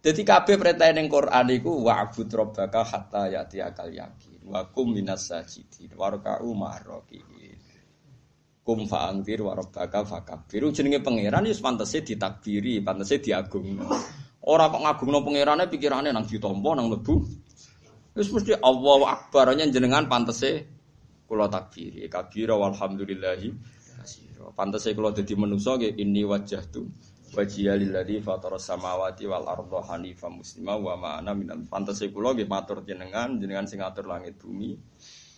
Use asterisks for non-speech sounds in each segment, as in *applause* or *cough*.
Jadi kabeh perintah ning Quran iku wa'bud rabbaka hatta ya'tiyakal yakin wa kum minas sajidin warka'u ma'rakiin. Kum fa'angfir wa rabbaka fakabbir. Jenenge pangeran wis pantese ditakbiri, pantese diagungno. Ora kok ngagungno pangerane pikirane nang ditampa nang mlebu. Wis mesti Allahu Akbar jenengan pantese kula takbiri. Kabira walhamdulillahi kasira. Pantese kula dadi manusa nggih wajjahtu wajhiya lilladzi fatara samawati wal arda hanifa muslima wa ma ana fantasi. Matur jenengan jenengan sing langit bumi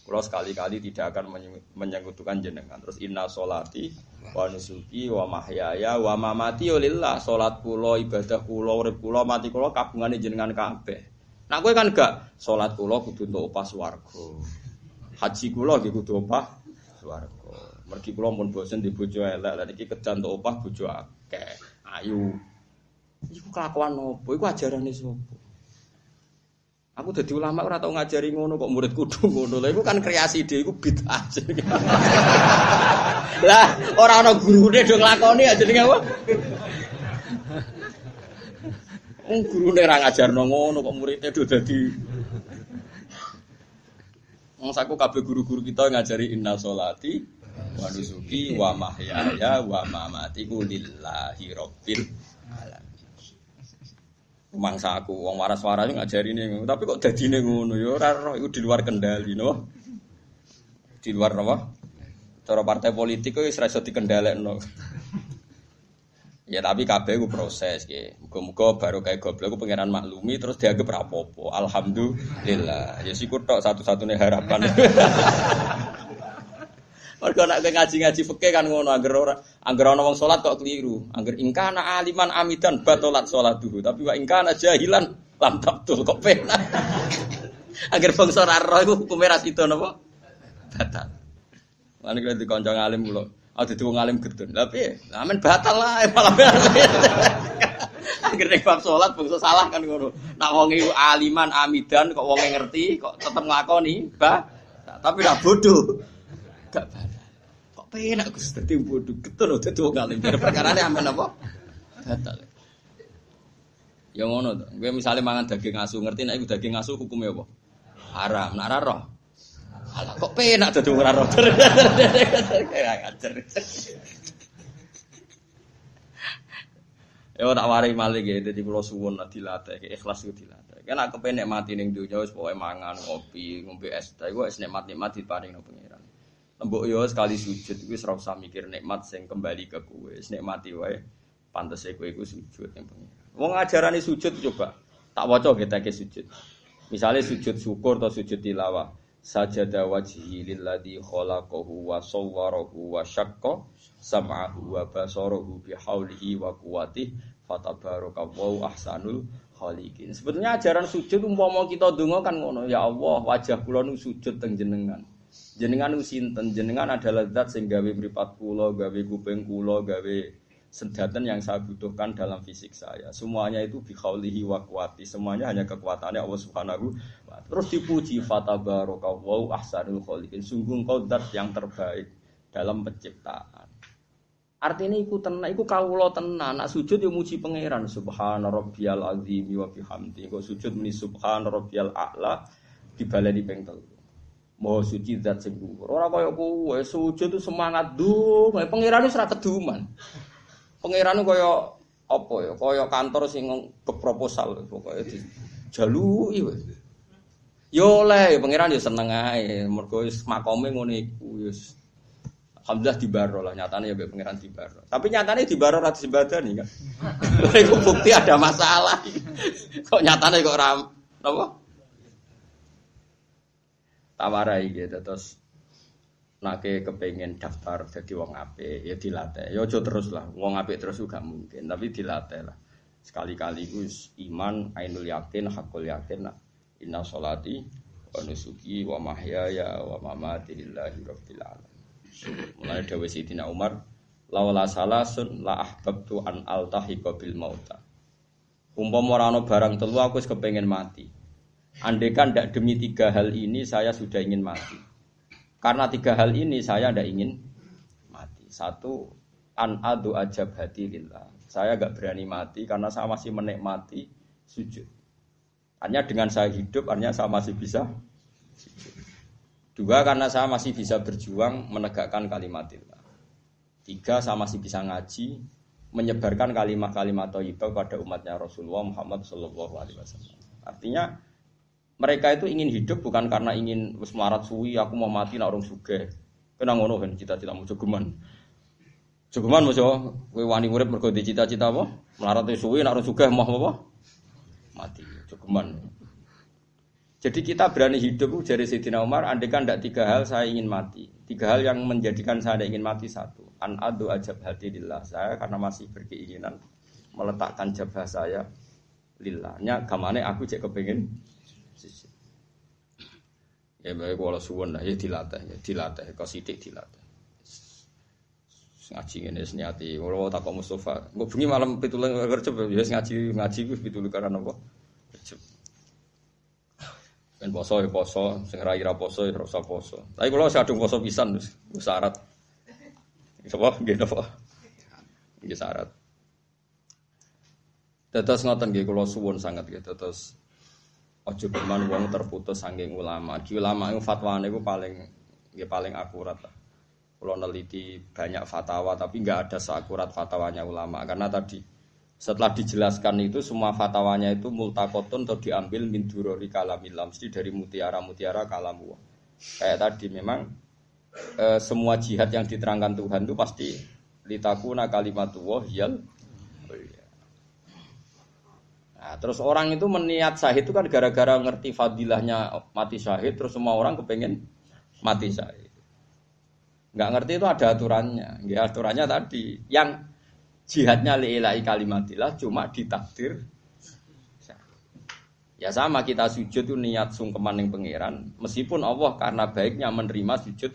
kula sekali-kali tidak akan menyekutukan jenengan. Terus inna solati wa nusuki wa mahyaya wa mamati lillah salat kula ibadah kula urip kula mati kula kabungane jenengan kabeh. Nah kowe kan gak salat kula kudu entuk opah swarga. Haji kula nggih kudu opah swarga. Mergi kula pun bosen di bojo elek, lha iki kedan opah bojo akeh ayu. Iku kelakuan opo? Iku ajarane sapa? Aku dadi ulama ora tau ngajari ngono kok murid kudu *laughs* ngono. Lah iku kan kreasi dhewe iku bid'ah. *laughs* lah ora ana gurune do nglakoni aja jenenge apa? Wong gurune ora ngajarno ngono kok muridnya do dadi Wong saku kabeh guru-guru kita ngajari inna sholati wa nusuki wa mahyaya wa mamati lillahi rabbil alamin. Mangsa aku wong waras-waras ngajari ning tapi kok dadine ngono ya ora iku di luar kendali no. Di luar apa? Cara partai politik kok wis ora iso dikendhalekno. Ya tapi kabeh ku proses ya. Muga-muga baru kayak goblok ku pangeran maklumi terus dianggap rapopo. Alhamdulillah. Ya siku tok satu-satunya harapan. *laughs* Mergo nek ngaji-ngaji fikih kan ngono angger ora angger ana wong salat kok keliru. Angger ingkana aliman amidan batolat salatuhu. Tapi wa ingkana jahilan lam tabtul kok penak. *laughs* angger bangsa ora roh iku hukume ra sida napa? Batal. Lan dikonco alim kula. Ada di wong alim gedun. Piye? Amen batal lah malah. *laughs* Angger nek bab salat bangsa salah kan ngono. Nak wong aliman amidan kok wonge ngerti kok tetep nglakoni, bah. Tapi ora bodoh. Gak batal penak Gus dadi bodoh getun dadi wong alim. Perkarane amen apa? Batal. Ya ngono to. Kowe misale mangan daging asu, ngerti nek daging asu hukumnya apa? Haram. Nek ora roh. Alah kok penak dadi ora roh. Ya tak wari malih ya, dadi kula suwun dilatih, ikhlas ku dilatih. Kan aku penek mati ning donya wis pokoke mangan, ngopi, ngombe es teh, iku wis nikmat-nikmat diparing nang pengiran. Mbok yo sekali sujud iku ora mikir nikmat sing kembali ke kowe. Nikmati wae. Pantese kowe iku sujud yang pengen. Wong ajarane sujud coba. Tak waca kita ke sujud. Misalnya sujud syukur atau sujud tilawah. Sajada wajhi lilladzi khalaqahu wa sawwarahu wa syaqqa sam'ahu wa basarahu bihaulihi wa quwwatihi fatabarakallahu ahsanul khaliqin. Sebetulnya ajaran sujud umpama kita donga kan ngono, ya Allah, wajah kula nu sujud teng jenengan. Jenengan usinten, jenengan adalah zat sing gawe mripat kula, gawe kuping kula, gawe sedaten yang saya butuhkan dalam fisik saya. Semuanya itu bikhaulihi wa kuwati. Semuanya hanya kekuatannya Allah Subhanahu wa Terus dipuji fatabarakallahu ahsanul khaliqin. Sungguh engkau zat yang terbaik dalam penciptaan. Artinya iku tenan, iku kawula tenan. Nak sujud yo muji pangeran subhana rabbiyal azim wa bihamdi. Kok sujud muni subhana rabbiyal a'la dibaleni ping telu. Mau suci zat sing dhuwur. Ora kaya kowe sujud itu semangat dong. Pangeran wis ora keduman. Pangeran kaya apa ya? Kaya kantor sing proposal pokoke di jaluki wis. Yo le, pangeran yo seneng ae. Mergo wis makome ngene iku wis Alhamdulillah di baro lah nyatanya ya pangeran di baro. Tapi nyatanya di baro rati nih kan. *laughs* Itu bukti ada masalah. *laughs* kok nyatanya kok ram, apa? Tawarai gitu terus nake kepengen daftar jadi wong ape ya dilatih. Ya aja terus lah wong ape terus juga mungkin tapi dilatih lah. Sekali-kali gus iman ainul yakin hakul yakin nah. inna solati wa nusuki wa mahyaya wa mamati lillahi rabbil alamin. Mulai dawe sidina Umar lawala salasun la ahbabtu an altahiqa bil mauta. Umpama ora barang telu aku wis mati Andaikan tidak demi tiga hal ini saya sudah ingin mati. Karena tiga hal ini saya tidak ingin mati. Satu, an adu ajab hati lillah. Saya gak berani mati karena saya masih menikmati sujud. Hanya dengan saya hidup, artinya saya masih bisa sujud. Dua, karena saya masih bisa berjuang menegakkan kalimatillah. Tiga, saya masih bisa ngaji, menyebarkan kalimat-kalimat thayyibah pada umatnya Rasulullah Muhammad Wasallam. Artinya mereka itu ingin hidup bukan karena ingin wis melarat suwi, aku mau mati nak orang suge. Kena ngono kan cita-cita mau jogeman. Jogeman mau kowe wani urip mergo cita-cita apa? Melarat suwi nak orang suge mau apa? Mati. Jogeman. Jadi kita berani hidup dari Sayyidina Umar, kan tidak tiga hal saya ingin mati. Tiga hal yang menjadikan saya ingin mati satu. An adu ajab hati lillah. Saya karena masih berkeinginan meletakkan jabah saya lillahnya. Kamane aku cek kepingin Ya baik kalau suwon lah ya dilatih ya dilatih kau sidik dilatih. Ngaji ini senyati. Kalau tak kau Mustafa, gue bunyi malam pitulang kerja ya ngaji ngaji gue pitulang karena apa? Kerja. Ben poso ya poso, sing ra ira poso ya ora poso. Tapi kalau sadung poso pisan wis syarat. Sapa nggih napa? Nggih syarat. Tetes ngoten nggih kula suwun sangat nggih tetes aja berman wong terputus saking ulama. Ki ulama itu fatwane iku paling nggih paling akurat lah. Kalau neliti banyak fatwa tapi nggak ada seakurat fatwanya ulama karena tadi setelah dijelaskan itu semua fatwanya itu multakotun atau diambil min durori kalamillah mesti dari mutiara-mutiara kalamu. Kayak tadi memang e, semua jihad yang diterangkan Tuhan itu pasti litakuna kalimatullah yal Nah, terus orang itu meniat syahid itu kan gara-gara ngerti fadilahnya mati syahid, terus semua orang kepengen mati syahid. Nggak ngerti itu ada aturannya. Ya, aturannya tadi yang jihadnya li'ilai kalimatillah cuma ditakdir Ya sama kita sujud itu niat sungkeman yang pangeran, meskipun Allah karena baiknya menerima sujud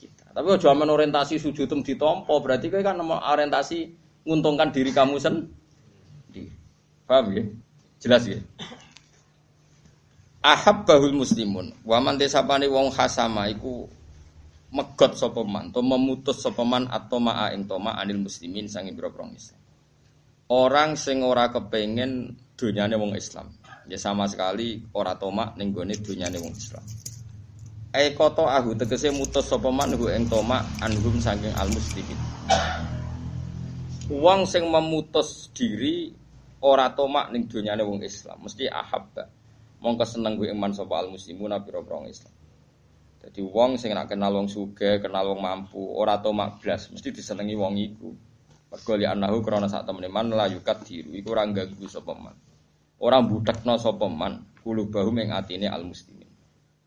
kita. Tapi kalau cuma orientasi sujud itu ditompo, berarti kan orientasi menguntungkan diri kamu sendiri. Paham ya? Jelas ya? Ahab bahul muslimun, waman desapani wong hasama iku megot sopeman, atau memutus sopeman atau maa ing toma anil muslimin sangi biro Islam. Orang sing ora kepengen dunyane wong Islam. Ya sama sekali ora toma ning gone dunyane wong Islam. Ai koto ahu tegese mutus sopeman hu ing toma anhum saking al muslimin. Wong sing memutus diri ora toma ning dunyane wong Islam, mesti ahabba. Mongko seneng gue iman sapa al muslimuna biro Islam. Jadi wong sing nak kenal wong suge, kenal wong mampu, ora tau blas, mesti disenengi wong iku. Mergo li anahu krana sak temene man la yukat diru iku ora ganggu sapa man. Ora mbudhekno sapa man kulubahu ing atine al muslimin.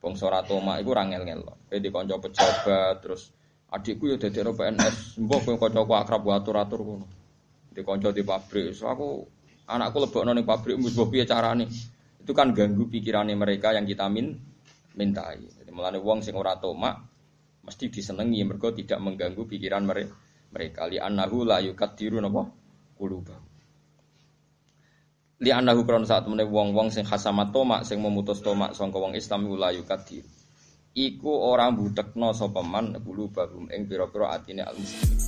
Bangsa ora toma iku ora ngel-ngel. Di kanca pejabat terus adikku ya dadi PNS, mbok kowe kancaku akrab atur-atur ngono. Di pabrik, so aku anakku lebokno ning pabrik mbok piye carane. Itu kan ganggu pikirannya mereka yang kita min mintai. Mulane wong sing ora tomak mesti disenengi mergo tidak mengganggu pikiran mereka. Mereka li annahu la yukadiru napa kuluba. Li annahu kron saat temene wong-wong sing khasamat tomak sing memutus tomak sangka wong Islam la yukadiru. Iku ora budekno sapa man kulubahum ing pira-pira atine al muslimin.